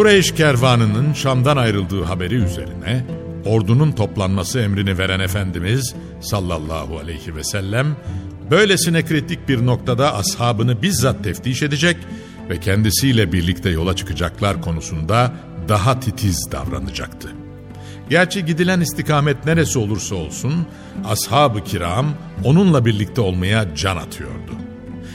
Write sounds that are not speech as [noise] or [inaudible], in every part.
Kureyş kervanının Şam'dan ayrıldığı haberi üzerine ordunun toplanması emrini veren Efendimiz sallallahu aleyhi ve sellem böylesine kritik bir noktada ashabını bizzat teftiş edecek ve kendisiyle birlikte yola çıkacaklar konusunda daha titiz davranacaktı. Gerçi gidilen istikamet neresi olursa olsun ashab-ı kiram onunla birlikte olmaya can atıyordu.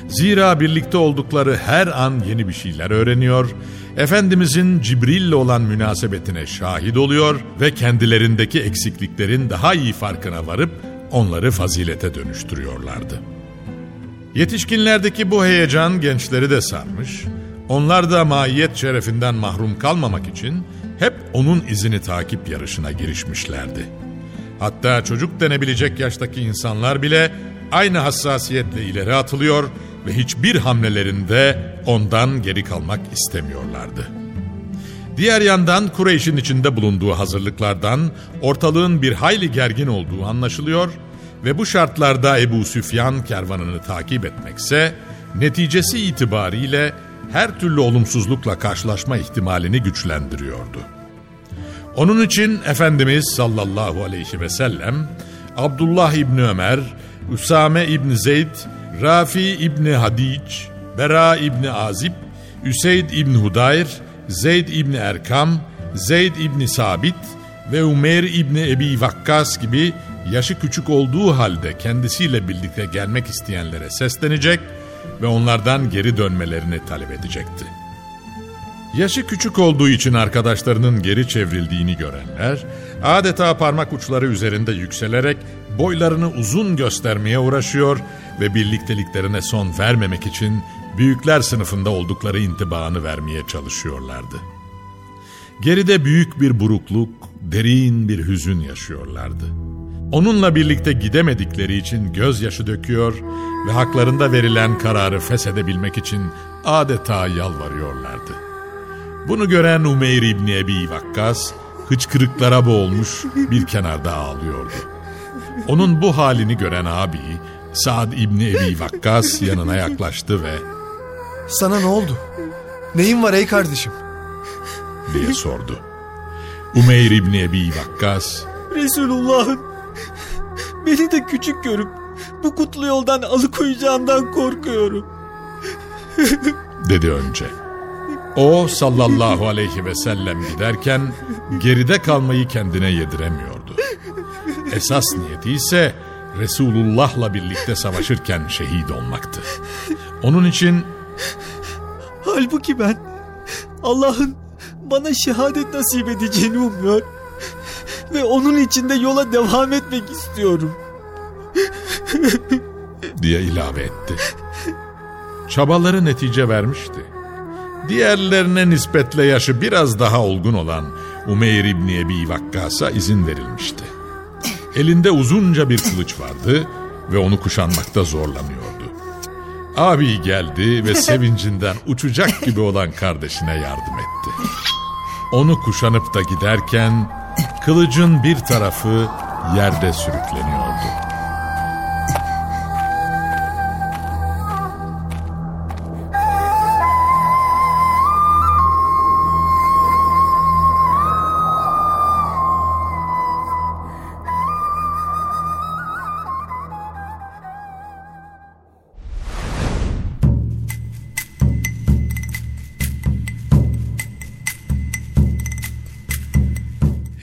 Zira birlikte oldukları her an yeni bir şeyler öğreniyor, Efendimizin Cibril'le olan münasebetine şahit oluyor ve kendilerindeki eksikliklerin daha iyi farkına varıp onları fazilete dönüştürüyorlardı. Yetişkinlerdeki bu heyecan gençleri de sarmış, onlar da maiyet şerefinden mahrum kalmamak için hep onun izini takip yarışına girişmişlerdi. Hatta çocuk denebilecek yaştaki insanlar bile aynı hassasiyetle ileri atılıyor ve hiçbir hamlelerinde ondan geri kalmak istemiyorlardı. Diğer yandan Kureyş'in içinde bulunduğu hazırlıklardan ortalığın bir hayli gergin olduğu anlaşılıyor ve bu şartlarda Ebu Süfyan kervanını takip etmekse neticesi itibariyle her türlü olumsuzlukla karşılaşma ihtimalini güçlendiriyordu. Onun için Efendimiz sallallahu aleyhi ve sellem Abdullah İbni Ömer, Üsame İbni Zeyd, Rafi İbni Hadic, Bera İbni Azib, Üseyd İbni Hudayr, Zeyd İbni Erkam, Zeyd İbni Sabit ve Umer İbni Ebi Vakkas gibi yaşı küçük olduğu halde kendisiyle birlikte gelmek isteyenlere seslenecek ve onlardan geri dönmelerini talep edecekti. Yaşı küçük olduğu için arkadaşlarının geri çevrildiğini görenler, adeta parmak uçları üzerinde yükselerek boylarını uzun göstermeye uğraşıyor ve birlikteliklerine son vermemek için büyükler sınıfında oldukları intibaını vermeye çalışıyorlardı. Geride büyük bir burukluk, derin bir hüzün yaşıyorlardı. Onunla birlikte gidemedikleri için gözyaşı döküyor ve haklarında verilen kararı feshedebilmek için adeta yalvarıyorlardı. Bunu gören Umeyr İbni Ebi Vakkas hıçkırıklara boğulmuş bir kenarda ağlıyordu. Onun bu halini gören abi Saad İbni Ebi Vakkas yanına yaklaştı ve Sana ne oldu? Neyin var ey kardeşim? diye sordu. Umeyr İbni Ebi Vakkas Resulullah'ın beni de küçük görüp bu kutlu yoldan alıkoyacağından korkuyorum. dedi önce. O sallallahu aleyhi ve sellem giderken geride kalmayı kendine yediremiyordu. Esas niyeti ise Resulullah'la birlikte savaşırken şehit olmaktı. Onun için Halbuki ben Allah'ın bana şehadet nasip edeceğini umuyor ve onun içinde yola devam etmek istiyorum. diye ilave etti. Çabaları netice vermişti. Diğerlerine nispetle yaşı biraz daha olgun olan Umeyr İbni Ebi Vakkas'a izin verilmişti. Elinde uzunca bir kılıç vardı ve onu kuşanmakta zorlanıyordu. Abi geldi ve [laughs] sevincinden uçacak gibi olan kardeşine yardım etti. Onu kuşanıp da giderken kılıcın bir tarafı yerde sürükleniyordu.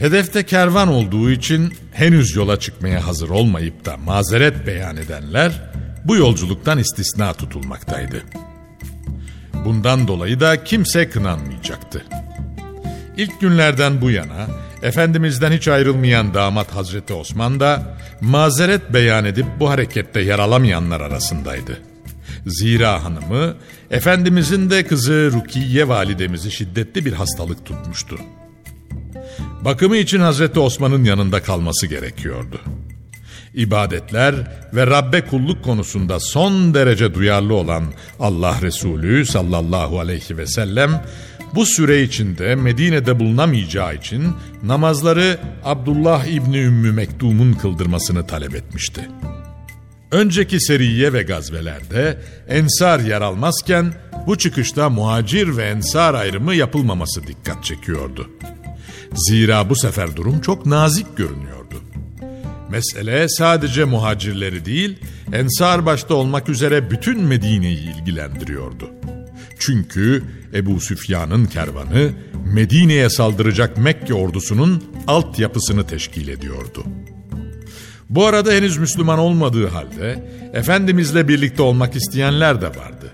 Hedefte kervan olduğu için henüz yola çıkmaya hazır olmayıp da mazeret beyan edenler bu yolculuktan istisna tutulmaktaydı. Bundan dolayı da kimse kınanmayacaktı. İlk günlerden bu yana Efendimiz'den hiç ayrılmayan damat Hazreti Osman da mazeret beyan edip bu harekette yer alamayanlar arasındaydı. Zira hanımı Efendimizin de kızı Rukiye validemizi şiddetli bir hastalık tutmuştu. Bakımı için Hazreti Osman'ın yanında kalması gerekiyordu. İbadetler ve Rabbe kulluk konusunda son derece duyarlı olan Allah Resulü sallallahu aleyhi ve sellem bu süre içinde Medine'de bulunamayacağı için namazları Abdullah İbni Ümmü Mektum'un kıldırmasını talep etmişti. Önceki seriye ve gazvelerde ensar yer almazken bu çıkışta muhacir ve ensar ayrımı yapılmaması dikkat çekiyordu. Zira bu sefer durum çok nazik görünüyordu. Mesele sadece muhacirleri değil, ensar başta olmak üzere bütün Medine'yi ilgilendiriyordu. Çünkü Ebu Süfyan'ın kervanı Medine'ye saldıracak Mekke ordusunun altyapısını teşkil ediyordu. Bu arada henüz Müslüman olmadığı halde Efendimizle birlikte olmak isteyenler de vardı.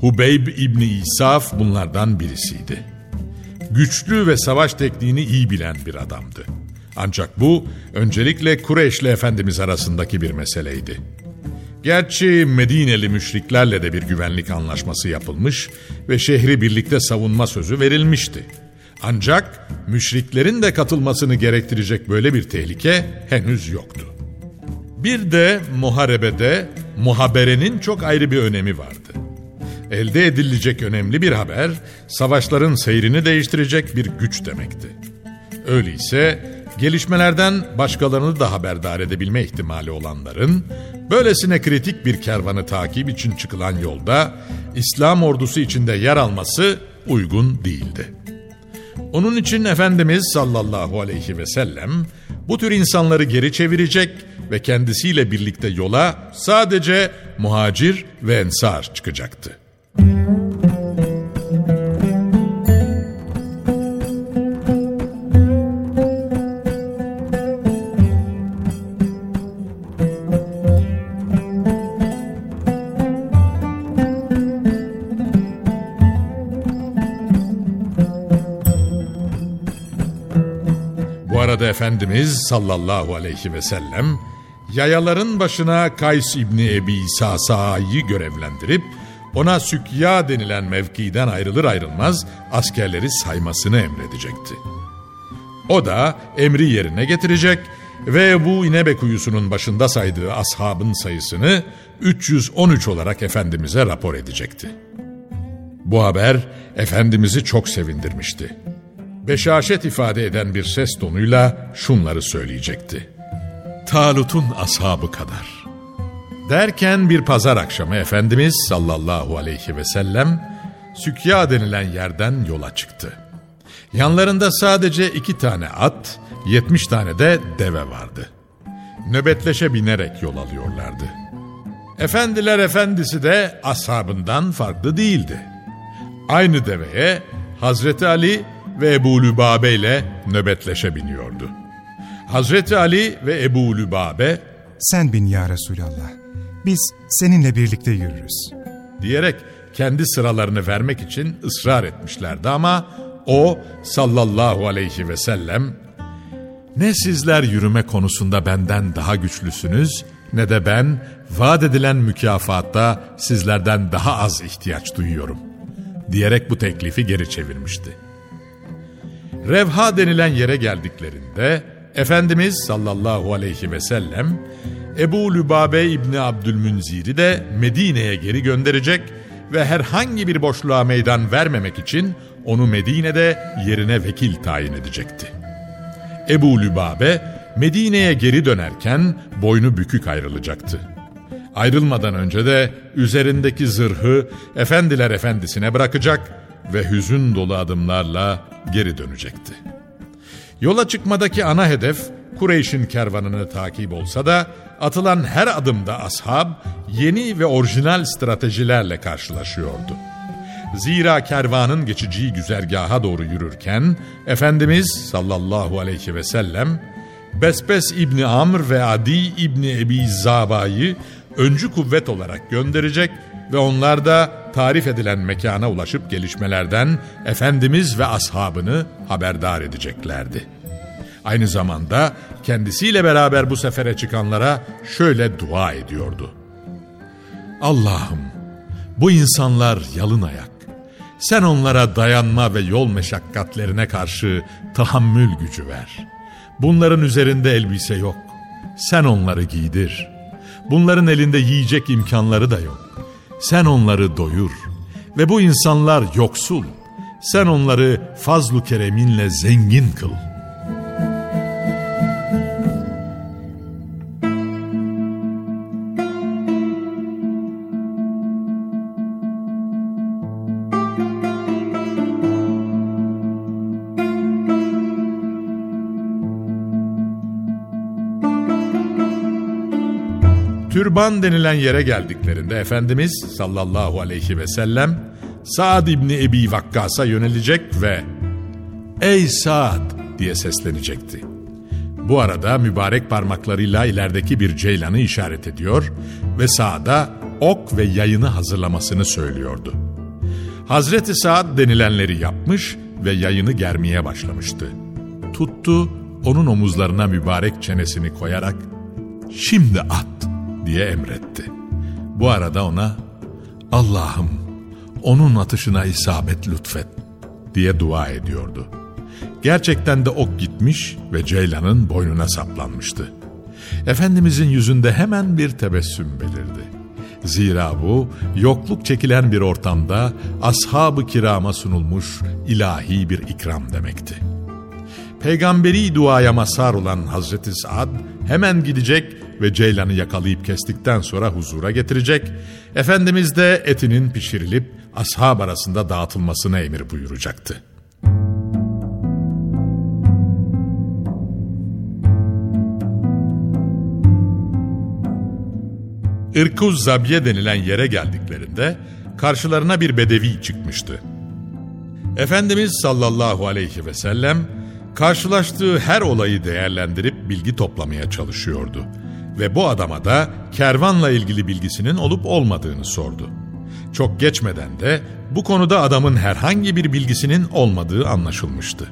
Hubeyb İbni İsaf bunlardan birisiydi güçlü ve savaş tekniğini iyi bilen bir adamdı. Ancak bu öncelikle Kureyş'le Efendimiz arasındaki bir meseleydi. Gerçi Medineli müşriklerle de bir güvenlik anlaşması yapılmış ve şehri birlikte savunma sözü verilmişti. Ancak müşriklerin de katılmasını gerektirecek böyle bir tehlike henüz yoktu. Bir de muharebede muhaberenin çok ayrı bir önemi vardı elde edilecek önemli bir haber, savaşların seyrini değiştirecek bir güç demekti. Öyleyse gelişmelerden başkalarını da haberdar edebilme ihtimali olanların, böylesine kritik bir kervanı takip için çıkılan yolda İslam ordusu içinde yer alması uygun değildi. Onun için Efendimiz sallallahu aleyhi ve sellem bu tür insanları geri çevirecek ve kendisiyle birlikte yola sadece muhacir ve ensar çıkacaktı. Arada Efendimiz sallallahu aleyhi ve sellem yayaların başına Kays İbni Ebi Sa'sa'yı görevlendirip ona sükya denilen mevkiden ayrılır ayrılmaz askerleri saymasını emredecekti. O da emri yerine getirecek ve bu İnebe kuyusunun başında saydığı ashabın sayısını 313 olarak Efendimiz'e rapor edecekti. Bu haber Efendimiz'i çok sevindirmişti. Beşaşet ifade eden bir ses tonuyla şunları söyleyecekti. Talut'un ashabı kadar. Derken bir pazar akşamı Efendimiz sallallahu aleyhi ve sellem Sükya denilen yerden yola çıktı. Yanlarında sadece iki tane at, yetmiş tane de deve vardı. Nöbetleşe binerek yol alıyorlardı. Efendiler efendisi de ashabından farklı değildi. Aynı deveye Hazreti Ali ve Ebu Lübabe ile nöbetleşe biniyordu. Hazreti Ali ve Ebu Lübabe Sen bin ya Resulallah biz seninle birlikte yürürüz. Diyerek kendi sıralarını vermek için ısrar etmişlerdi ama o sallallahu aleyhi ve sellem ne sizler yürüme konusunda benden daha güçlüsünüz ne de ben vaat edilen mükafatta sizlerden daha az ihtiyaç duyuyorum diyerek bu teklifi geri çevirmişti. Revha denilen yere geldiklerinde Efendimiz sallallahu aleyhi ve sellem Ebu Lübabe İbni Abdülmünzir'i de Medine'ye geri gönderecek ve herhangi bir boşluğa meydan vermemek için onu Medine'de yerine vekil tayin edecekti. Ebu Lübabe Medine'ye geri dönerken boynu bükük ayrılacaktı. Ayrılmadan önce de üzerindeki zırhı efendiler efendisine bırakacak ve hüzün dolu adımlarla geri dönecekti. Yola çıkmadaki ana hedef Kureyş'in kervanını takip olsa da atılan her adımda ashab yeni ve orijinal stratejilerle karşılaşıyordu. Zira kervanın geçeceği güzergaha doğru yürürken Efendimiz sallallahu aleyhi ve sellem Besbes İbni Amr ve Adi İbni Ebi Zaba'yı öncü kuvvet olarak gönderecek ve onlar da tarif edilen mekana ulaşıp gelişmelerden Efendimiz ve ashabını haberdar edeceklerdi. Aynı zamanda kendisiyle beraber bu sefere çıkanlara şöyle dua ediyordu. Allah'ım bu insanlar yalın ayak. Sen onlara dayanma ve yol meşakkatlerine karşı tahammül gücü ver. Bunların üzerinde elbise yok. Sen onları giydir. Bunların elinde yiyecek imkanları da yok. Sen onları doyur. Ve bu insanlar yoksul. Sen onları fazlu kereminle zengin kıl.'' Türban denilen yere geldiklerinde Efendimiz sallallahu aleyhi ve sellem Saad İbni Ebi Vakkas'a yönelecek ve ''Ey Saad!'' diye seslenecekti. Bu arada mübarek parmaklarıyla ilerideki bir ceylanı işaret ediyor ve Saad'a ok ve yayını hazırlamasını söylüyordu. Hazreti Saad denilenleri yapmış ve yayını germeye başlamıştı. Tuttu, onun omuzlarına mübarek çenesini koyarak ''Şimdi at!'' Diye emretti. Bu arada ona Allah'ım onun atışına isabet lütfet diye dua ediyordu. Gerçekten de ok gitmiş ve Ceylan'ın boynuna saplanmıştı. Efendimizin yüzünde hemen bir tebessüm belirdi. Zira bu yokluk çekilen bir ortamda ashab-ı kirama sunulmuş ilahi bir ikram demekti. Peygamberi duaya mazhar olan Hazreti Saad hemen gidecek ve ceylanı yakalayıp kestikten sonra huzura getirecek. Efendimiz de etinin pişirilip ashab arasında dağıtılmasına emir buyuracaktı. İrkuz Zabiye denilen yere geldiklerinde karşılarına bir bedevi çıkmıştı. Efendimiz sallallahu aleyhi ve sellem karşılaştığı her olayı değerlendirip bilgi toplamaya çalışıyordu ve bu adama da kervanla ilgili bilgisinin olup olmadığını sordu. Çok geçmeden de bu konuda adamın herhangi bir bilgisinin olmadığı anlaşılmıştı.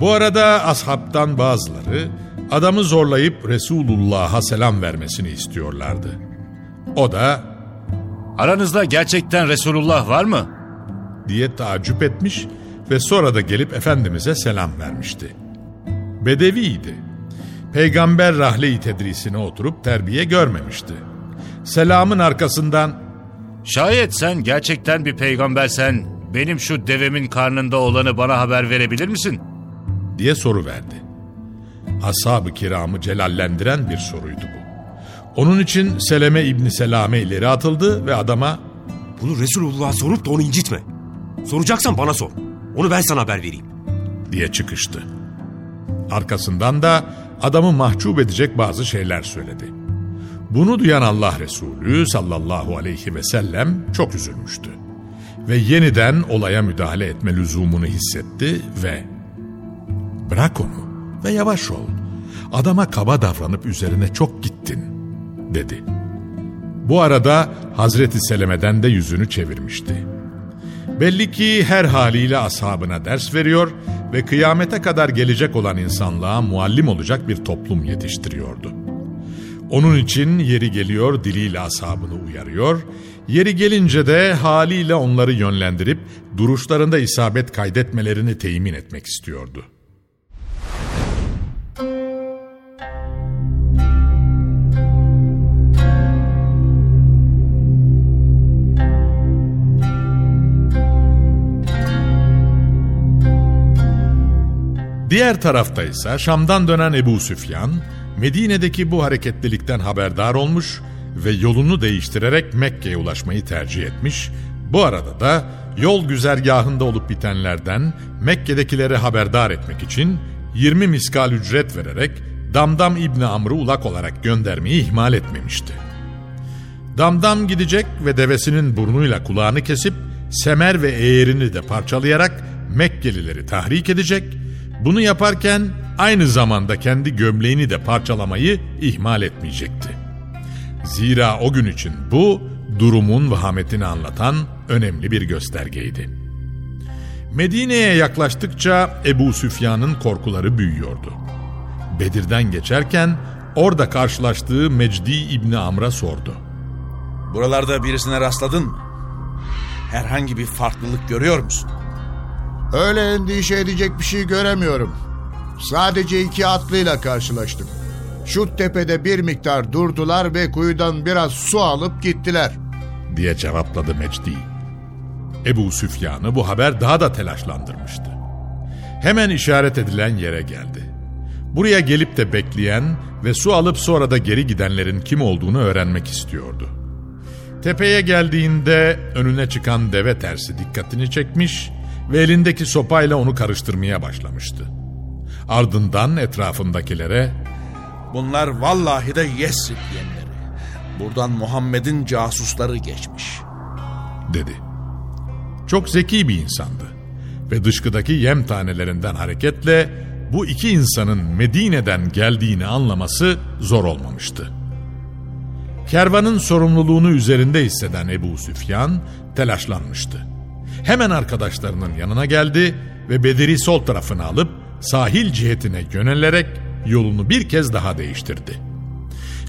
Bu arada ashabtan bazıları adamı zorlayıp Resulullah'a selam vermesini istiyorlardı. O da Aranızda gerçekten Resulullah var mı? diye tacip etmiş ve sonra da gelip Efendimiz'e selam vermişti. Bedeviydi peygamber rahle-i tedrisine oturup terbiye görmemişti. Selamın arkasından Şayet sen gerçekten bir peygambersen benim şu devemin karnında olanı bana haber verebilir misin? diye soru verdi. Ashab-ı kiramı celallendiren bir soruydu bu. Onun için Seleme İbni Selame ileri atıldı ve adama Bunu Resulullah'a sorup da onu incitme. Soracaksan bana sor. Onu ben sana haber vereyim. diye çıkıştı. Arkasından da adamı mahcup edecek bazı şeyler söyledi. Bunu duyan Allah Resulü sallallahu aleyhi ve sellem çok üzülmüştü. Ve yeniden olaya müdahale etme lüzumunu hissetti ve ''Bırak onu ve yavaş ol. Adama kaba davranıp üzerine çok gittin.'' dedi. Bu arada Hazreti Seleme'den de yüzünü çevirmişti. Belli ki her haliyle ashabına ders veriyor ve kıyamete kadar gelecek olan insanlığa muallim olacak bir toplum yetiştiriyordu. Onun için yeri geliyor diliyle ashabını uyarıyor, yeri gelince de haliyle onları yönlendirip duruşlarında isabet kaydetmelerini temin etmek istiyordu. Diğer tarafta ise Şam'dan dönen Ebu Süfyan, Medine'deki bu hareketlilikten haberdar olmuş ve yolunu değiştirerek Mekke'ye ulaşmayı tercih etmiş. Bu arada da yol güzergahında olup bitenlerden Mekke'dekileri haberdar etmek için 20 miskal ücret vererek Damdam İbni Amr'ı ulak olarak göndermeyi ihmal etmemişti. Damdam gidecek ve devesinin burnuyla kulağını kesip semer ve eğerini de parçalayarak Mekkelileri tahrik edecek bunu yaparken aynı zamanda kendi gömleğini de parçalamayı ihmal etmeyecekti. Zira o gün için bu durumun vahametini anlatan önemli bir göstergeydi. Medine'ye yaklaştıkça Ebu Süfyan'ın korkuları büyüyordu. Bedir'den geçerken orada karşılaştığı Mecdi İbni Amr'a sordu. Buralarda birisine rastladın mı? Herhangi bir farklılık görüyor musun? Öyle endişe edecek bir şey göremiyorum. Sadece iki atlıyla karşılaştım. Şu tepede bir miktar durdular ve kuyudan biraz su alıp gittiler. Diye cevapladı Mecdi. Ebu Süfyan'ı bu haber daha da telaşlandırmıştı. Hemen işaret edilen yere geldi. Buraya gelip de bekleyen ve su alıp sonra da geri gidenlerin kim olduğunu öğrenmek istiyordu. Tepeye geldiğinde önüne çıkan deve tersi dikkatini çekmiş ve elindeki sopayla onu karıştırmaya başlamıştı. Ardından etrafındakilere Bunlar vallahi de Yesrib yenleri. Buradan Muhammed'in casusları geçmiş. Dedi. Çok zeki bir insandı ve dışkıdaki yem tanelerinden hareketle bu iki insanın Medine'den geldiğini anlaması zor olmamıştı. Kervanın sorumluluğunu üzerinde hisseden Ebu Süfyan telaşlanmıştı. Hemen arkadaşlarının yanına geldi ve Bedir'i sol tarafına alıp sahil cihetine yönelerek yolunu bir kez daha değiştirdi.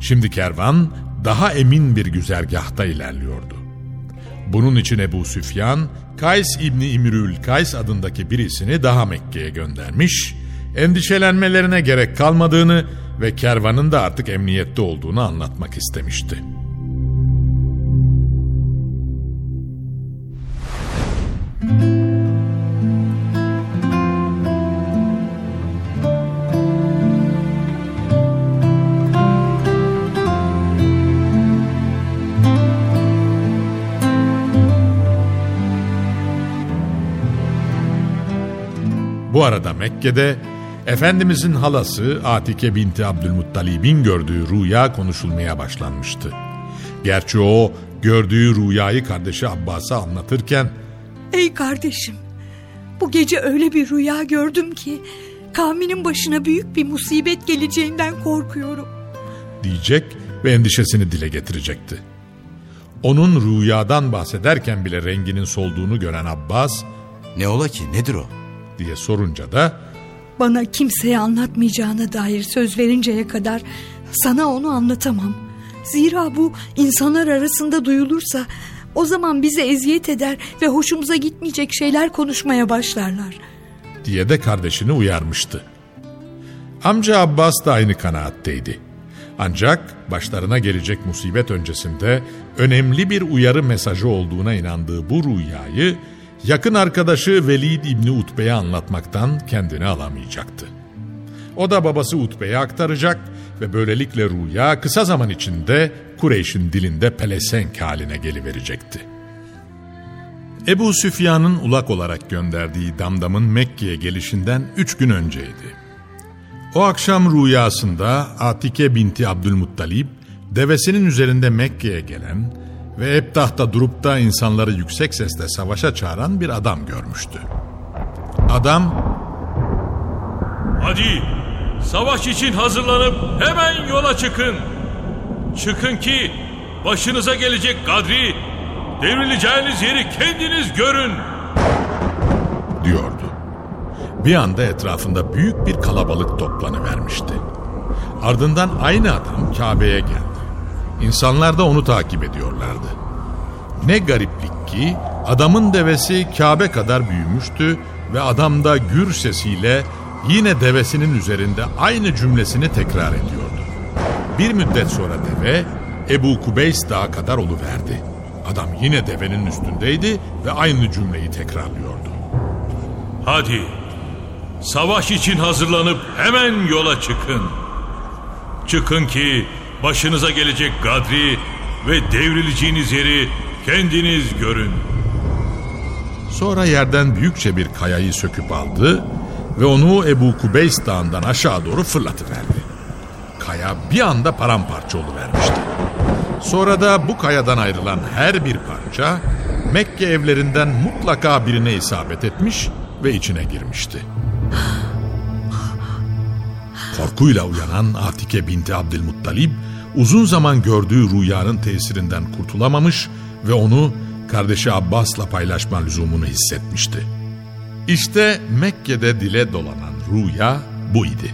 Şimdi kervan daha emin bir güzergahta ilerliyordu. Bunun için Ebu Süfyan, Kays İbni İmrül Kays adındaki birisini daha Mekke'ye göndermiş, endişelenmelerine gerek kalmadığını ve kervanın da artık emniyette olduğunu anlatmak istemişti. Bu arada Mekke'de Efendimizin halası Atike binti Abdülmuttalib'in gördüğü rüya konuşulmaya başlanmıştı. Gerçi o gördüğü rüyayı kardeşi Abbas'a anlatırken Ey kardeşim bu gece öyle bir rüya gördüm ki kavminin başına büyük bir musibet geleceğinden korkuyorum. diyecek ve endişesini dile getirecekti. Onun rüyadan bahsederken bile renginin solduğunu gören Abbas Ne ola ki nedir o? Diye sorunca da Bana kimseye anlatmayacağına dair söz verinceye kadar sana onu anlatamam. Zira bu insanlar arasında duyulursa o zaman bize eziyet eder ve hoşumuza gitmeyecek şeyler konuşmaya başlarlar. diye de kardeşini uyarmıştı. Amca Abbas da aynı kanaatteydi. Ancak başlarına gelecek musibet öncesinde önemli bir uyarı mesajı olduğuna inandığı bu rüyayı yakın arkadaşı Velid İbni Utbe'ye anlatmaktan kendini alamayacaktı. O da babası Utbe'ye aktaracak ve böylelikle rüya kısa zaman içinde Kureyş'in dilinde pelesenk haline geliverecekti. Ebu Süfyan'ın ulak olarak gönderdiği Damdam'ın Mekke'ye gelişinden üç gün önceydi. O akşam rüyasında Atike binti Abdülmuttalib, devesinin üzerinde Mekke'ye gelen ve Ebtah'ta durup da insanları yüksek sesle savaşa çağıran bir adam görmüştü. Adam, Hadi savaş için hazırlanıp hemen yola çıkın. Çıkın ki başınıza gelecek kadri, devrileceğiniz yeri kendiniz görün. diyordu. Bir anda etrafında büyük bir kalabalık toplanıvermişti. Ardından aynı adam Kabe'ye geldi. İnsanlar da onu takip ediyorlardı. Ne gariplik ki adamın devesi Kabe kadar büyümüştü ve adam da gür sesiyle yine devesinin üzerinde aynı cümlesini tekrar ediyordu. Bir müddet sonra deve Ebu Kubeys dağı kadar oluverdi. Adam yine devenin üstündeydi ve aynı cümleyi tekrarlıyordu. Hadi savaş için hazırlanıp hemen yola çıkın. Çıkın ki başınıza gelecek gadri ve devrileceğiniz yeri kendiniz görün. Sonra yerden büyükçe bir kayayı söküp aldı ve onu Ebu Kubeys dağından aşağı doğru fırlatıverdi. Kaya bir anda paramparça oluvermişti. Sonra da bu kayadan ayrılan her bir parça Mekke evlerinden mutlaka birine isabet etmiş ve içine girmişti. Korkuyla uyanan Atike binti Abdülmuttalib uzun zaman gördüğü rüyanın tesirinden kurtulamamış ve onu kardeşi Abbas'la paylaşma lüzumunu hissetmişti. İşte Mekke'de dile dolanan rüya bu idi.